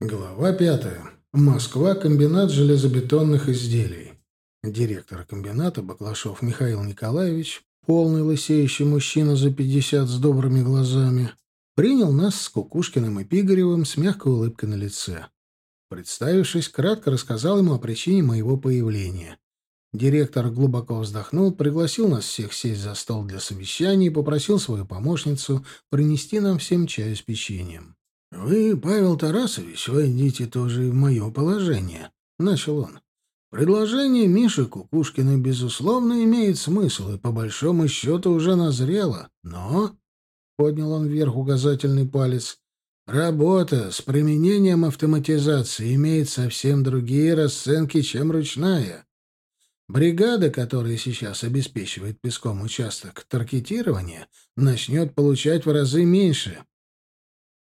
Глава пятая. Москва. Комбинат железобетонных изделий. Директор комбината Баклашов Михаил Николаевич, полный лысеющий мужчина за пятьдесят с добрыми глазами, принял нас с Кукушкиным и Пигаревым с мягкой улыбкой на лице. Представившись, кратко рассказал ему о причине моего появления. Директор глубоко вздохнул, пригласил нас всех сесть за стол для совещаний и попросил свою помощницу принести нам всем чаю с печеньем. «Вы, Павел Тарасович, войдите тоже в мое положение», — начал он. «Предложение Миши Кукушкина, безусловно, имеет смысл и, по большому счету, уже назрело. Но...» — поднял он вверх указательный палец. «Работа с применением автоматизации имеет совсем другие расценки, чем ручная. Бригада, которая сейчас обеспечивает песком участок таркетирования, начнет получать в разы меньше,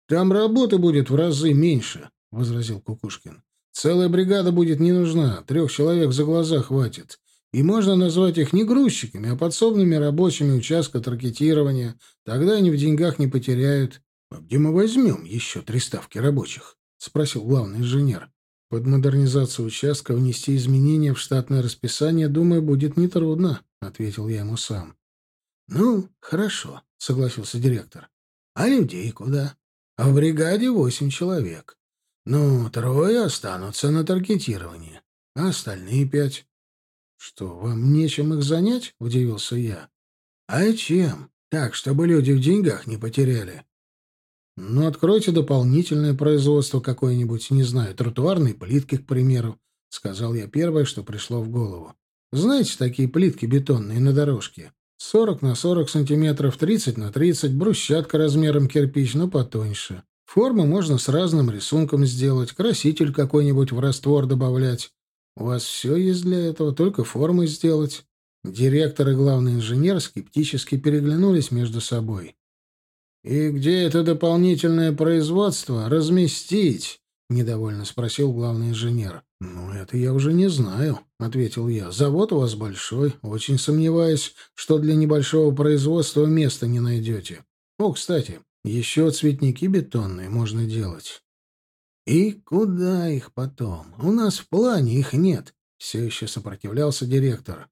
там работы будет в разы меньше, — возразил Кукушкин. Целая бригада будет не нужна, трех человек за глаза хватит. И можно назвать их не грузчиками, а подсобными рабочими участка таргетирования. Тогда они в деньгах не потеряют. — А где мы возьмем еще три ставки рабочих? — спросил главный инженер. — Под модернизацию участка внести изменения в штатное расписание, думаю, будет нетрудно, — ответил я ему сам. — Ну, хорошо, — согласился директор. — А людей куда? А в бригаде восемь человек. Ну, трое останутся на таргетировании, а остальные пять. — Что, вам нечем их занять? — удивился я. — А чем? Так, чтобы люди в деньгах не потеряли. — Ну, откройте дополнительное производство какое-нибудь, не знаю, тротуарной плитки, к примеру, — сказал я первое, что пришло в голову. Знаете, такие плитки бетонные на дорожке? 40 на 40 сантиметров, 30 на 30, брусчатка размером кирпич, но потоньше. Формы можно с разным рисунком сделать, краситель какой-нибудь в раствор добавлять. У вас все есть для этого, только формы сделать. Директор и главный инженер скептически переглянулись между собой. «И где это дополнительное производство разместить?» — недовольно спросил главный инженер. «Ну, это я уже не знаю», — ответил я. «Завод у вас большой. Очень сомневаюсь, что для небольшого производства места не найдете. О, кстати, еще цветники бетонные можно делать». «И куда их потом? У нас в плане их нет», — все еще сопротивлялся директор.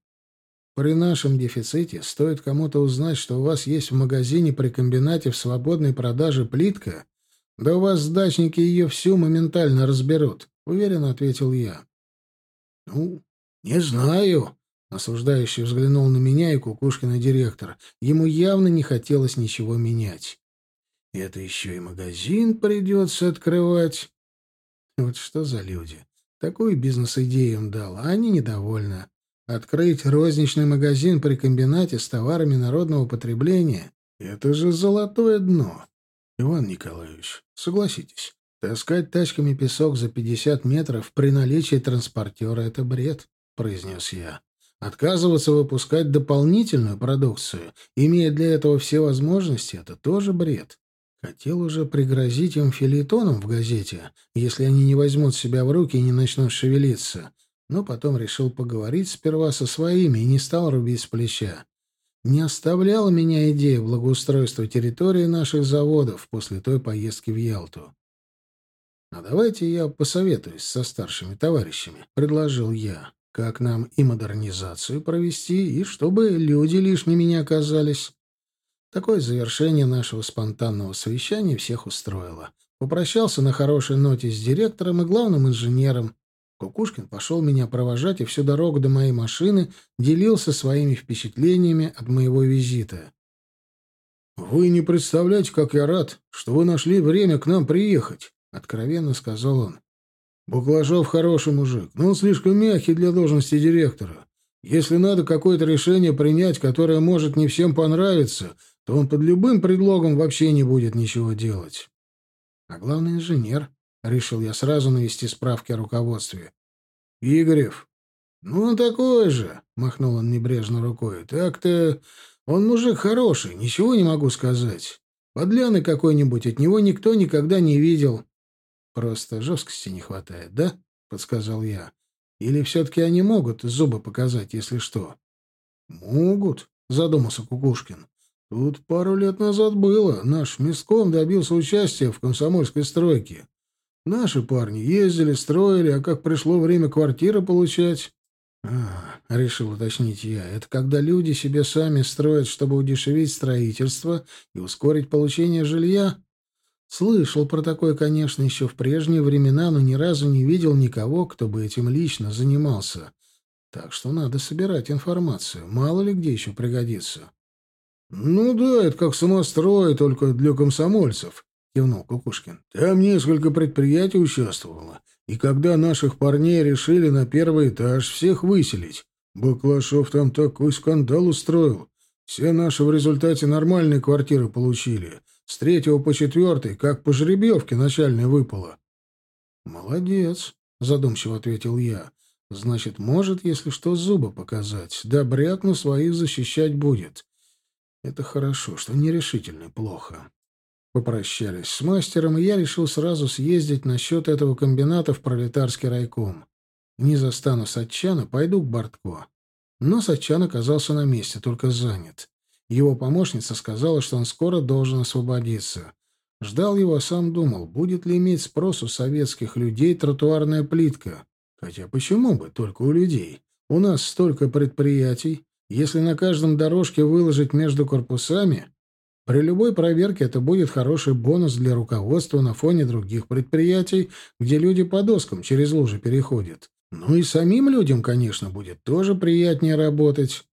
«При нашем дефиците стоит кому-то узнать, что у вас есть в магазине при комбинате в свободной продаже плитка, да у вас дачники ее всю моментально разберут. — уверенно ответил я. «Ну, не знаю», — осуждающий взглянул на меня и Кукушкина директор. Ему явно не хотелось ничего менять. «Это еще и магазин придется открывать». Вот что за люди. Такую бизнес-идею им дал, а они недовольны. Открыть розничный магазин при комбинате с товарами народного потребления — это же золотое дно. Иван Николаевич, согласитесь, «Таскать тачками песок за пятьдесят метров при наличии транспортера — это бред», — произнес я. «Отказываться выпускать дополнительную продукцию, имея для этого все возможности, — это тоже бред». Хотел уже пригрозить им филитоном в газете, если они не возьмут себя в руки и не начнут шевелиться, но потом решил поговорить сперва со своими и не стал рубить с плеча. Не оставляла меня идея благоустройства территории наших заводов после той поездки в Ялту. «А давайте я посоветуюсь со старшими товарищами», — предложил я. «Как нам и модернизацию провести, и чтобы люди лишними не оказались». Такое завершение нашего спонтанного совещания всех устроило. Попрощался на хорошей ноте с директором и главным инженером. Кукушкин пошел меня провожать и всю дорогу до моей машины делился своими впечатлениями от моего визита. «Вы не представляете, как я рад, что вы нашли время к нам приехать. — откровенно сказал он. «Буклажов хороший мужик, но он слишком мягкий для должности директора. Если надо какое-то решение принять, которое может не всем понравиться, то он под любым предлогом вообще не будет ничего делать». «А главный инженер», — решил я сразу навести справки о руководстве. «Игорев». «Ну, он такой же», — махнул он небрежно рукой. «Так-то он мужик хороший, ничего не могу сказать. Подляны какой-нибудь от него никто никогда не видел. Просто жесткости не хватает, да? Подсказал я. Или все-таки они могут зубы показать, если что? Могут, задумался Кукушкин. Тут пару лет назад было. Наш местком добился участия в комсомольской стройке. Наши парни ездили, строили, а как пришло время квартиры получать... А, решил уточнить я, это когда люди себе сами строят, чтобы удешевить строительство и ускорить получение жилья? Слышал про такое, конечно, еще в прежние времена, но ни разу не видел никого, кто бы этим лично занимался. Так что надо собирать информацию. Мало ли где еще пригодится. — Ну да, это как самострой, только для комсомольцев, — кивнул Кукушкин. — Там несколько предприятий участвовало. И когда наших парней решили на первый этаж всех выселить, Баклашов там такой скандал устроил. Все наши в результате нормальные квартиры получили. С третьего по четвертый, как по жеребьевке начальной выпало. — Молодец, — задумчиво ответил я. — Значит, может, если что, зубы показать. Да брякну своих защищать будет. Это хорошо, что нерешительно плохо. Попрощались с мастером, и я решил сразу съездить насчет этого комбината в пролетарский райком. Не застану Сатчана, пойду к Бортко. Но Сатчан оказался на месте, только занят. Его помощница сказала, что он скоро должен освободиться. Ждал его, а сам думал, будет ли иметь спрос у советских людей тротуарная плитка. Хотя почему бы только у людей? У нас столько предприятий. Если на каждом дорожке выложить между корпусами, при любой проверке это будет хороший бонус для руководства на фоне других предприятий, где люди по доскам через лужи переходят. Ну и самим людям, конечно, будет тоже приятнее работать.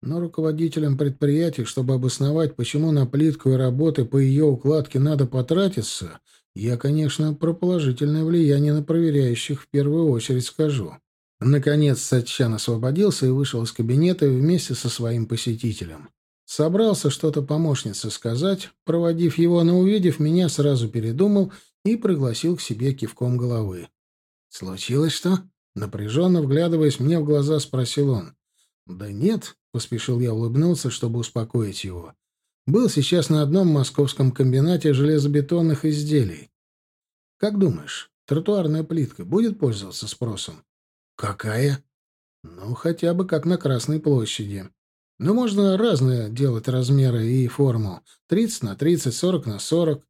Но руководителям предприятий, чтобы обосновать, почему на плитку и работы по ее укладке надо потратиться, я, конечно, про положительное влияние на проверяющих в первую очередь скажу. Наконец Сатчан освободился и вышел из кабинета вместе со своим посетителем. Собрался что-то помощнице сказать, проводив его, но, увидев меня, сразу передумал и пригласил к себе кивком головы. «Случилось что?» Напряженно вглядываясь мне в глаза, спросил он. «Да нет», — поспешил я улыбнуться, чтобы успокоить его. «Был сейчас на одном московском комбинате железобетонных изделий. Как думаешь, тротуарная плитка будет пользоваться спросом?» «Какая?» «Ну, хотя бы как на Красной площади. Но можно разные делать размеры и форму. 30 на 30, 40 на 40».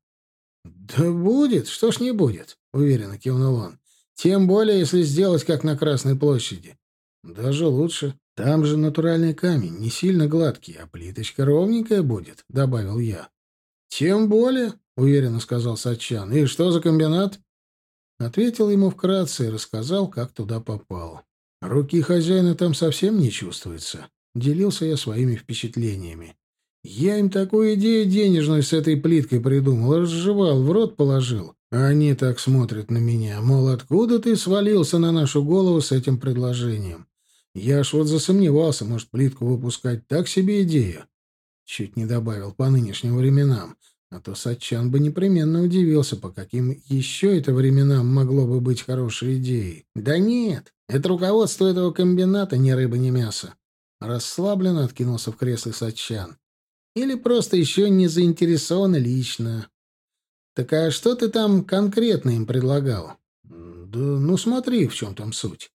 «Да будет, что ж не будет», — уверенно кивнул он. «Тем более, если сделать как на Красной площади. Даже лучше. Там же натуральный камень, не сильно гладкий, а плиточка ровненькая будет», — добавил я. «Тем более», — уверенно сказал Сачан. «И что за комбинат?» Ответил ему вкратце и рассказал, как туда попал. Руки хозяина там совсем не чувствуется. Делился я своими впечатлениями. Я им такую идею денежную с этой плиткой придумал, разжевал, в рот положил. Они так смотрят на меня, мол, откуда ты свалился на нашу голову с этим предложением? Я аж вот засомневался, может, плитку выпускать так себе идея. Чуть не добавил по нынешним временам. А то Сатчан бы непременно удивился, по каким еще это временам могло бы быть хорошей идеей. Да нет, это руководство этого комбината ни рыба, ни мясо. Расслабленно откинулся в кресле Сатчан. Или просто еще не заинтересованы лично. Так а что ты там конкретно им предлагал? Да ну смотри, в чем там суть.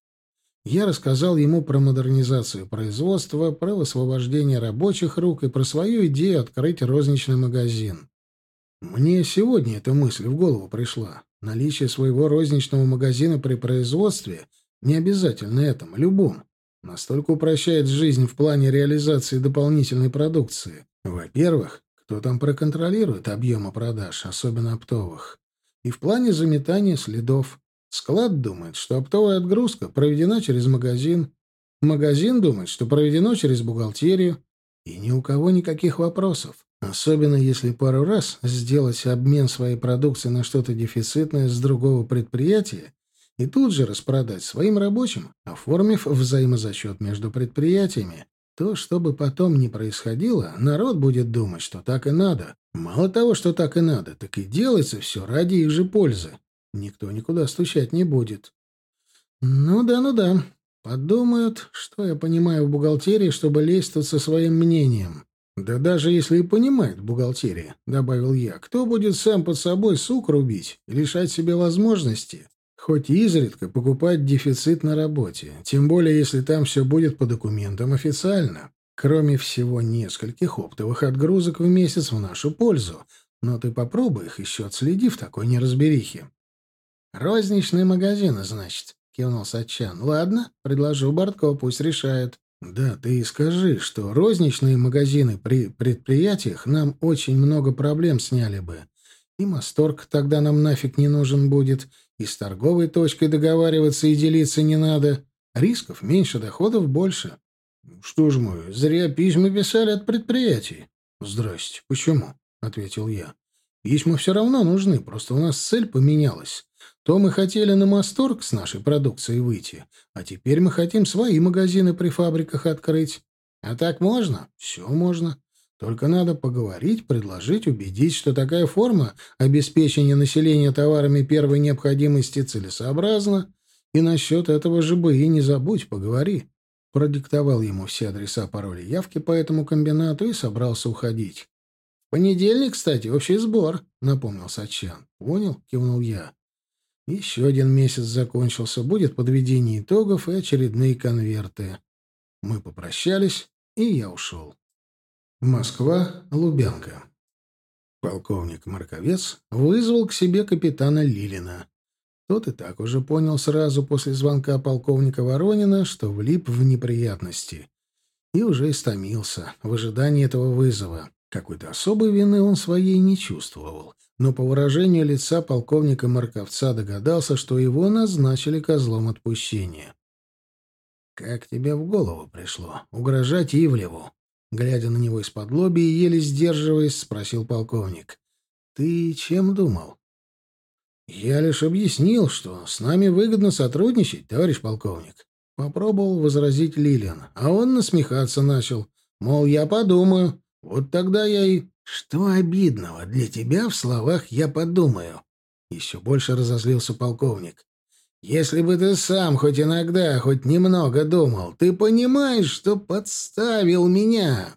Я рассказал ему про модернизацию производства, про высвобождение рабочих рук и про свою идею открыть розничный магазин. Мне сегодня эта мысль в голову пришла. Наличие своего розничного магазина при производстве не обязательно этому, любом. Настолько упрощает жизнь в плане реализации дополнительной продукции. Во-первых, кто там проконтролирует объемы продаж, особенно оптовых? И в плане заметания следов. Склад думает, что оптовая отгрузка проведена через магазин. Магазин думает, что проведено через бухгалтерию. И ни у кого никаких вопросов. Особенно если пару раз сделать обмен своей продукции на что-то дефицитное с другого предприятия и тут же распродать своим рабочим, оформив взаимозачет между предприятиями, то, что бы потом ни происходило, народ будет думать, что так и надо. Мало того, что так и надо, так и делается все ради их же пользы. Никто никуда стучать не будет. Ну да, ну да. Подумают, что я понимаю в бухгалтерии, чтобы лезть тут со своим мнением. Да даже если и понимает бухгалтерия, добавил я, кто будет сам под собой сук рубить и лишать себе возможности, хоть изредка покупать дефицит на работе, тем более если там все будет по документам официально. Кроме всего нескольких оптовых отгрузок в месяц в нашу пользу, но ты попробуй их еще отследи в такой неразберихе. «Розничные магазины, значит», — кивнул Сачан. «Ладно, предложу Бортко, пусть решает». «Да, ты и скажи, что розничные магазины при предприятиях нам очень много проблем сняли бы. И Масторг тогда нам нафиг не нужен будет, и с торговой точкой договариваться и делиться не надо. Рисков меньше, доходов больше». «Что ж мы, зря письма писали от предприятий». «Здрасте, почему?» — ответил я. «Письма все равно нужны, просто у нас цель поменялась. То мы хотели на Масторг с нашей продукцией выйти, а теперь мы хотим свои магазины при фабриках открыть. А так можно? Все можно. Только надо поговорить, предложить, убедить, что такая форма обеспечения населения товарами первой необходимости целесообразна. И насчет этого же бы и не забудь, поговори. Продиктовал ему все адреса, пароли, явки по этому комбинату и собрался уходить. «Понедельник, кстати, общий сбор», — напомнил Сачан. «Понял?» — кивнул я. Еще один месяц закончился, будет подведение итогов и очередные конверты. Мы попрощались, и я ушел. Москва, Лубянка. Полковник Марковец вызвал к себе капитана Лилина. Тот и так уже понял сразу после звонка полковника Воронина, что влип в неприятности. И уже истомился в ожидании этого вызова. Какой-то особой вины он своей не чувствовал но по выражению лица полковника Марковца догадался, что его назначили козлом отпущения. «Как тебе в голову пришло? Угрожать Ивлеву?» Глядя на него из-под лоби и еле сдерживаясь, спросил полковник. «Ты чем думал?» «Я лишь объяснил, что с нами выгодно сотрудничать, товарищ полковник». Попробовал возразить Лилиан, а он насмехаться начал. Мол, я подумаю. Вот тогда я и... «Что обидного для тебя в словах «я подумаю»?» Еще больше разозлился полковник. «Если бы ты сам хоть иногда, хоть немного думал, ты понимаешь, что подставил меня!»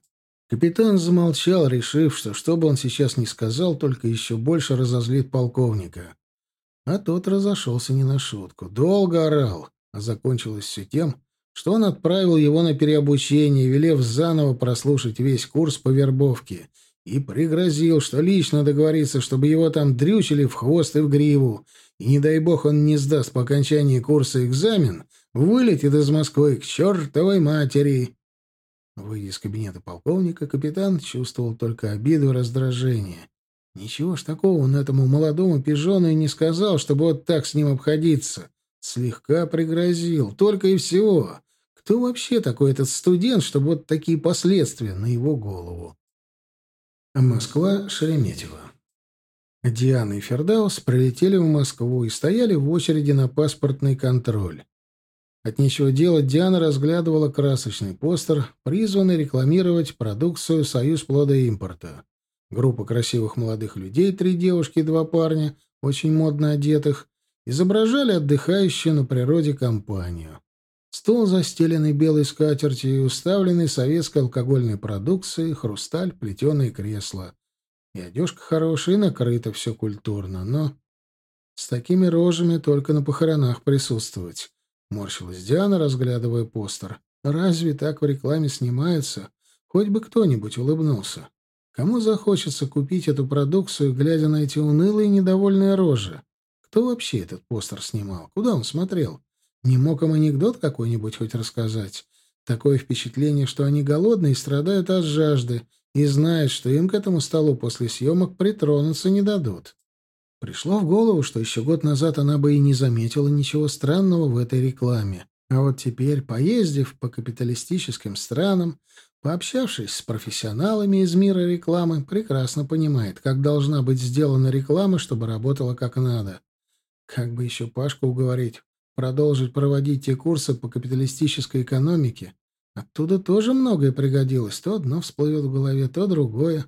Капитан замолчал, решив, что что бы он сейчас ни сказал, только еще больше разозлит полковника. А тот разошелся не на шутку. Долго орал, а закончилось все тем, что он отправил его на переобучение, велев заново прослушать весь курс по вербовке — и пригрозил, что лично договорится, чтобы его там дрючили в хвост и в гриву, и, не дай бог, он не сдаст по окончании курса экзамен, вылетит из Москвы к чертовой матери. Выйдя из кабинета полковника, капитан чувствовал только обиду и раздражение. Ничего ж такого он этому молодому пижону и не сказал, чтобы вот так с ним обходиться. Слегка пригрозил, только и всего. Кто вообще такой этот студент, чтобы вот такие последствия на его голову? Москва, Шереметьево. Диана и Фердаус прилетели в Москву и стояли в очереди на паспортный контроль. От нечего делать Диана разглядывала красочный постер, призванный рекламировать продукцию «Союз плода импорта». Группа красивых молодых людей, три девушки и два парня, очень модно одетых, изображали отдыхающую на природе компанию. Стол, застеленный белой скатертью и уставленный советской алкогольной продукцией, хрусталь, плетеные кресла. И одежка хорошая, и накрыто все культурно, но... С такими рожами только на похоронах присутствовать. Морщилась Диана, разглядывая постер. Разве так в рекламе снимается? Хоть бы кто-нибудь улыбнулся. Кому захочется купить эту продукцию, глядя на эти унылые недовольные рожи? Кто вообще этот постер снимал? Куда он смотрел? Не мог им анекдот какой-нибудь хоть рассказать? Такое впечатление, что они голодные и страдают от жажды, и знают, что им к этому столу после съемок притронуться не дадут. Пришло в голову, что еще год назад она бы и не заметила ничего странного в этой рекламе. А вот теперь, поездив по капиталистическим странам, пообщавшись с профессионалами из мира рекламы, прекрасно понимает, как должна быть сделана реклама, чтобы работала как надо. Как бы еще Пашку уговорить продолжить проводить те курсы по капиталистической экономике. Оттуда тоже многое пригодилось. То одно всплывет в голове, то другое.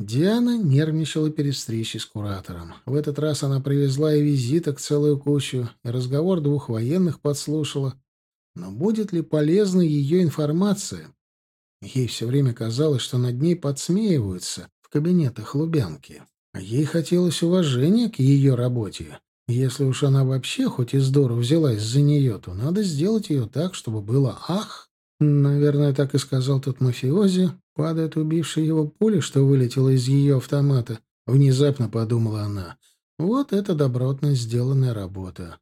Диана нервничала перед встречей с куратором. В этот раз она привезла и визиток целую кучу, и разговор двух военных подслушала. Но будет ли полезна ее информация? Ей все время казалось, что над ней подсмеиваются в кабинетах Лубянки. А ей хотелось уважения к ее работе. Если уж она вообще хоть и здорово взялась за нее, то надо сделать ее так, чтобы было «ах». Наверное, так и сказал тот мафиози, падает убивший его пуля, что вылетела из ее автомата. Внезапно подумала она. Вот это добротно сделанная работа.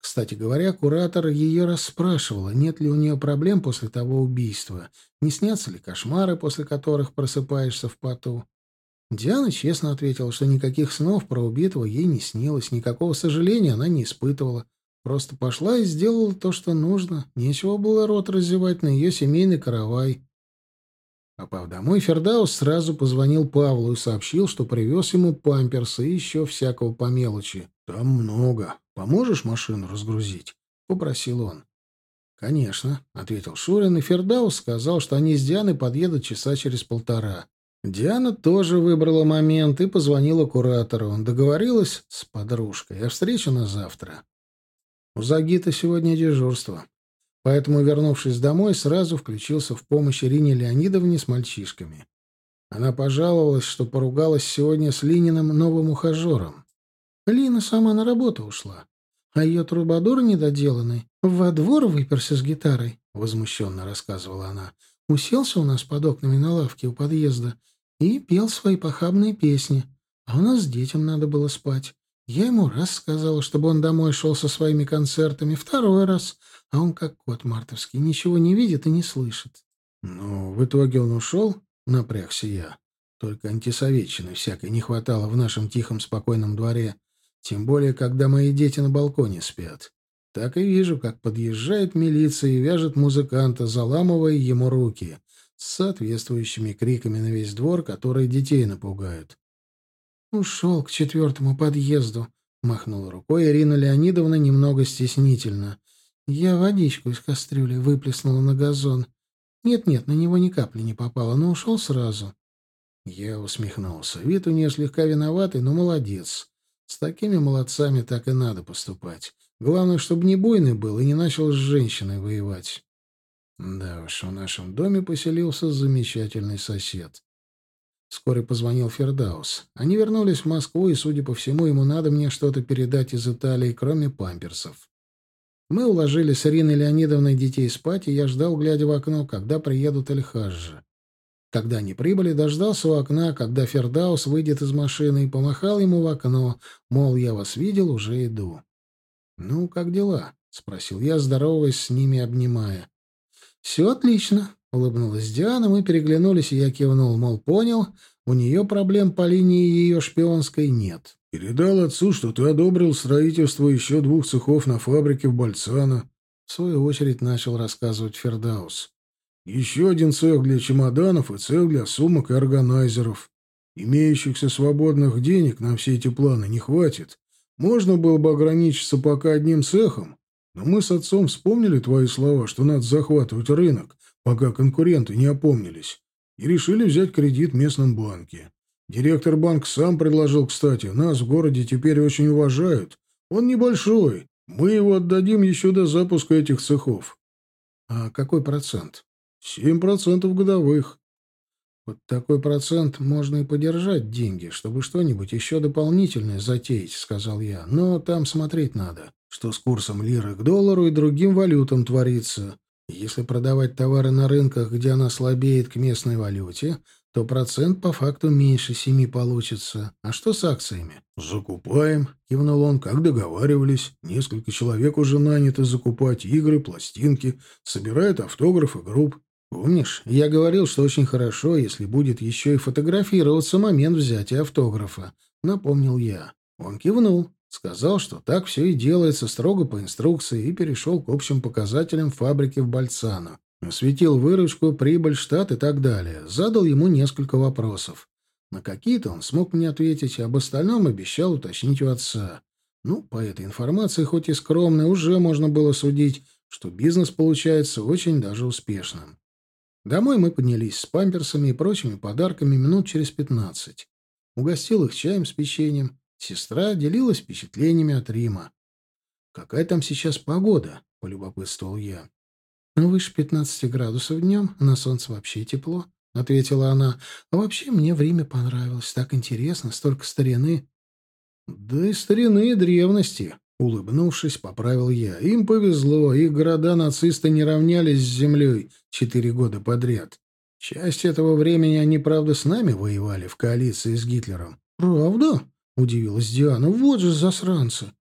Кстати говоря, куратор ее расспрашивала, нет ли у нее проблем после того убийства, не снятся ли кошмары, после которых просыпаешься в поту. Диана честно ответила, что никаких снов про убитого ей не снилось, никакого сожаления она не испытывала. Просто пошла и сделала то, что нужно. Нечего было рот разевать на ее семейный каравай. Попав домой, Фердаус сразу позвонил Павлу и сообщил, что привез ему памперсы и еще всякого по мелочи. «Там много. Поможешь машину разгрузить?» — попросил он. «Конечно», — ответил Шурин, и Фердаус сказал, что они с Дианой подъедут часа через полтора. Диана тоже выбрала момент и позвонила куратору. Договорилась с подружкой о встрече на завтра. У Загита сегодня дежурство. Поэтому, вернувшись домой, сразу включился в помощь Ирине Леонидовне с мальчишками. Она пожаловалась, что поругалась сегодня с Лининым новым ухажером. Лина сама на работу ушла, а ее трубадур недоделанный во двор выперся с гитарой, — возмущенно рассказывала она. Уселся у нас под окнами на лавке у подъезда и пел свои похабные песни. А у нас детям надо было спать. Я ему раз сказала, чтобы он домой шел со своими концертами, второй раз, а он как кот мартовский, ничего не видит и не слышит. Ну, в итоге он ушел, напрягся я. Только антисоветчины всякой не хватало в нашем тихом спокойном дворе, тем более, когда мои дети на балконе спят. Так и вижу, как подъезжает милиция и вяжет музыканта, заламывая ему руки с соответствующими криками на весь двор, которые детей напугают. «Ушел к четвертому подъезду», — махнула рукой Ирина Леонидовна немного стеснительно. «Я водичку из кастрюли выплеснула на газон. Нет-нет, на него ни капли не попало, но ушел сразу». Я усмехнулся. Вид у нее слегка виноватый, но молодец. С такими молодцами так и надо поступать. Главное, чтобы не буйный был и не начал с женщиной воевать. Да уж, в нашем доме поселился замечательный сосед. Вскоре позвонил Фердаус. Они вернулись в Москву, и, судя по всему, ему надо мне что-то передать из Италии, кроме памперсов. Мы уложили с Ириной Леонидовной детей спать, и я ждал, глядя в окно, когда приедут Эльхаджи. Когда они прибыли, дождался у окна, когда Фердаус выйдет из машины, и помахал ему в окно, мол, я вас видел, уже иду. «Ну, как дела?» — спросил я, здороваясь с ними, обнимая. «Все отлично», — улыбнулась Диана, мы переглянулись, и я кивнул, мол, понял, у нее проблем по линии ее шпионской нет. «Передал отцу, что ты одобрил строительство еще двух цехов на фабрике в Бальцано», — в свою очередь начал рассказывать Фердаус. «Еще один цех для чемоданов и цех для сумок и органайзеров. Имеющихся свободных денег на все эти планы не хватит. Можно было бы ограничиться пока одним цехом, но мы с отцом вспомнили твои слова, что надо захватывать рынок, пока конкуренты не опомнились, и решили взять кредит в местном банке. Директор банка сам предложил, кстати, нас в городе теперь очень уважают. Он небольшой, мы его отдадим еще до запуска этих цехов. А какой процент? Семь процентов годовых. Вот такой процент можно и подержать деньги, чтобы что-нибудь еще дополнительное затеять, сказал я. Но там смотреть надо, что с курсом лиры к доллару и другим валютам творится. Если продавать товары на рынках, где она слабеет к местной валюте, то процент по факту меньше семи получится. А что с акциями? «Закупаем», — кивнул он, — «как договаривались. Несколько человек уже наняты закупать игры, пластинки, собирают автографы групп. Помнишь, я говорил, что очень хорошо, если будет еще и фотографироваться момент взятия автографа. Напомнил я. Он кивнул, сказал, что так все и делается строго по инструкции, и перешел к общим показателям фабрики в Бальцано. Осветил выручку, прибыль, штат и так далее. Задал ему несколько вопросов. На какие-то он смог мне ответить, об остальном обещал уточнить у отца. Ну, по этой информации, хоть и скромной, уже можно было судить, что бизнес получается очень даже успешным. Домой мы поднялись с памперсами и прочими подарками минут через пятнадцать. Угостил их чаем с печеньем. Сестра делилась впечатлениями от Рима. «Какая там сейчас погода?» — полюбопытствовал я. «Ну, «Выше пятнадцати градусов днем, на солнце вообще тепло», — ответила она. «А вообще мне в Риме понравилось. Так интересно, столько старины». «Да и старины, и древности», Улыбнувшись, поправил я. Им повезло, их города нацисты не равнялись с землей четыре года подряд. Часть этого времени они, правда, с нами воевали в коалиции с Гитлером. «Правда?» — удивилась Диана. «Вот же засранцы!»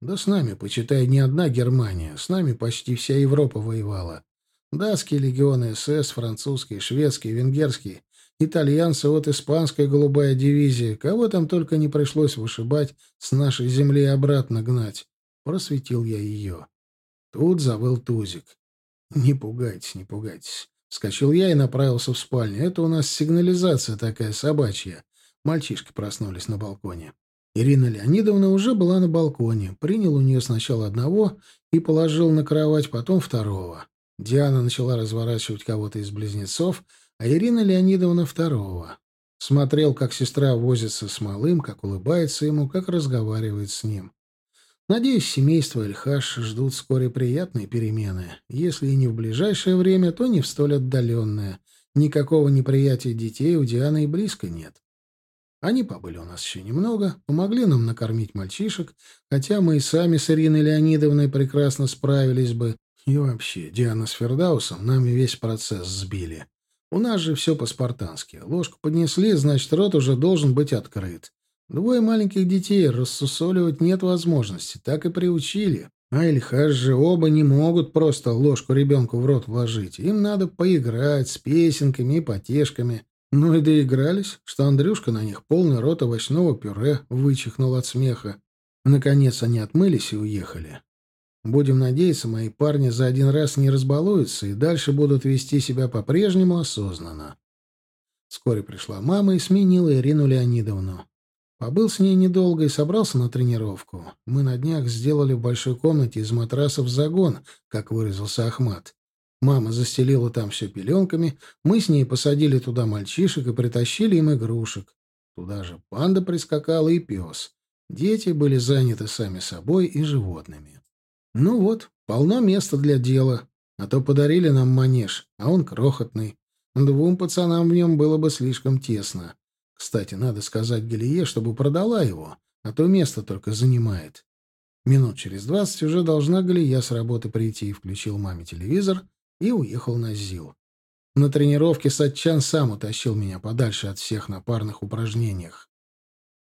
«Да с нами, почитай, не одна Германия. С нами почти вся Европа воевала. Датские легионы СС, французские, шведские, венгерские, итальянцы, вот испанская голубая дивизия. Кого там только не пришлось вышибать, с нашей земли обратно гнать. Просветил я ее. Тут завыл Тузик. «Не пугайтесь, не пугайтесь». Вскочил я и направился в спальню. Это у нас сигнализация такая собачья. Мальчишки проснулись на балконе. Ирина Леонидовна уже была на балконе. Принял у нее сначала одного и положил на кровать, потом второго. Диана начала разворачивать кого-то из близнецов, а Ирина Леонидовна — второго. Смотрел, как сестра возится с малым, как улыбается ему, как разговаривает с ним. Надеюсь, семейство Эльхаш ждут вскоре приятные перемены. Если и не в ближайшее время, то не в столь отдаленное. Никакого неприятия детей у Дианы и близко нет. Они побыли у нас еще немного, помогли нам накормить мальчишек, хотя мы и сами с Ириной Леонидовной прекрасно справились бы. И вообще, Диана с Фердаусом нами весь процесс сбили. У нас же все по-спартански. Ложку поднесли, значит, рот уже должен быть открыт. Двое маленьких детей рассусоливать нет возможности, так и приучили. А Ильхаш же оба не могут просто ложку ребенку в рот вложить. Им надо поиграть с песенками и потешками. Ну и доигрались, что Андрюшка на них полный рот овощного пюре вычихнул от смеха. Наконец они отмылись и уехали. Будем надеяться, мои парни за один раз не разбалуются и дальше будут вести себя по-прежнему осознанно. Вскоре пришла мама и сменила Ирину Леонидовну. Побыл с ней недолго и собрался на тренировку. Мы на днях сделали в большой комнате из матрасов загон, как выразился Ахмат. Мама застелила там все пеленками, мы с ней посадили туда мальчишек и притащили им игрушек. Туда же панда прискакала и пес. Дети были заняты сами собой и животными. Ну вот, полно места для дела. А то подарили нам манеж, а он крохотный. Двум пацанам в нем было бы слишком тесно. Кстати, надо сказать Галие, чтобы продала его, а то место только занимает. Минут через двадцать уже должна Галия с работы прийти, включил маме телевизор и уехал на ЗИЛ. На тренировке Сатчан сам утащил меня подальше от всех на парных упражнениях.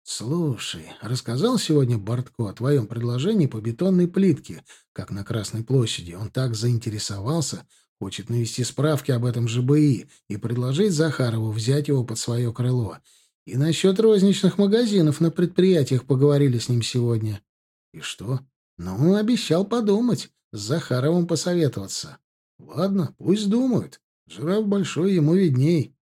«Слушай, рассказал сегодня Бортко о твоем предложении по бетонной плитке, как на Красной площади. Он так заинтересовался, хочет навести справки об этом ЖБИ и предложить Захарову взять его под свое крыло. И насчет розничных магазинов на предприятиях поговорили с ним сегодня. И что? Ну, обещал подумать, с Захаровым посоветоваться. Ладно, пусть думают. Жираф большой, ему видней.